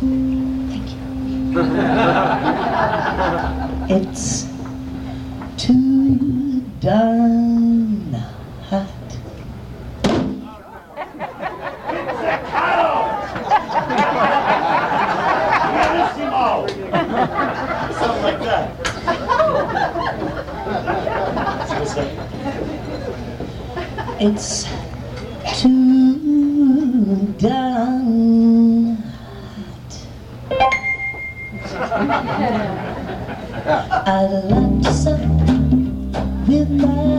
Thank you. it's too darn hot. it's a cow Something like that. it's too darn I love to sup with my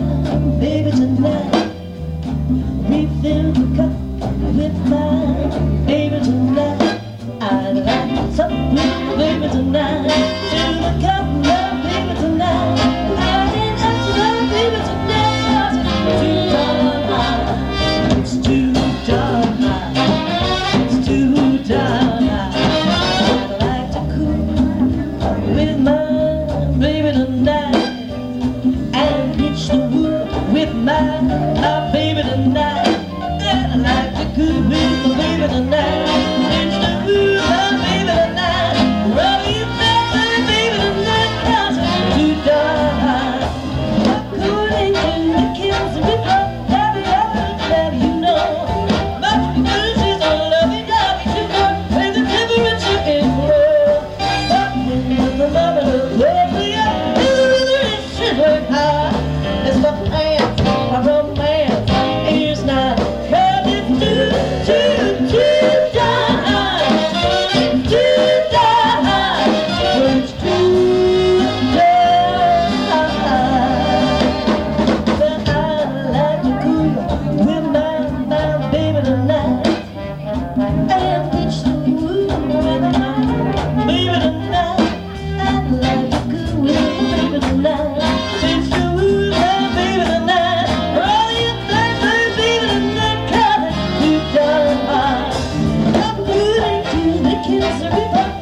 baby tonight. Refill the cup with my baby. Thank you.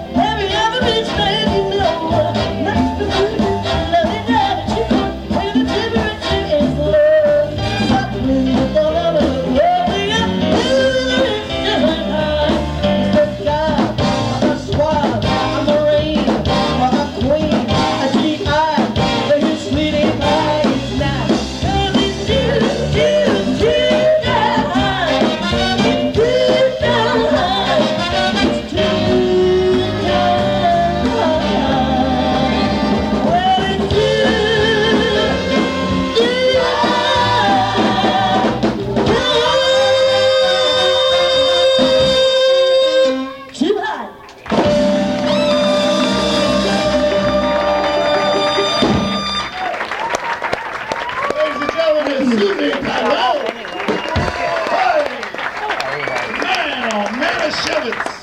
Шевец!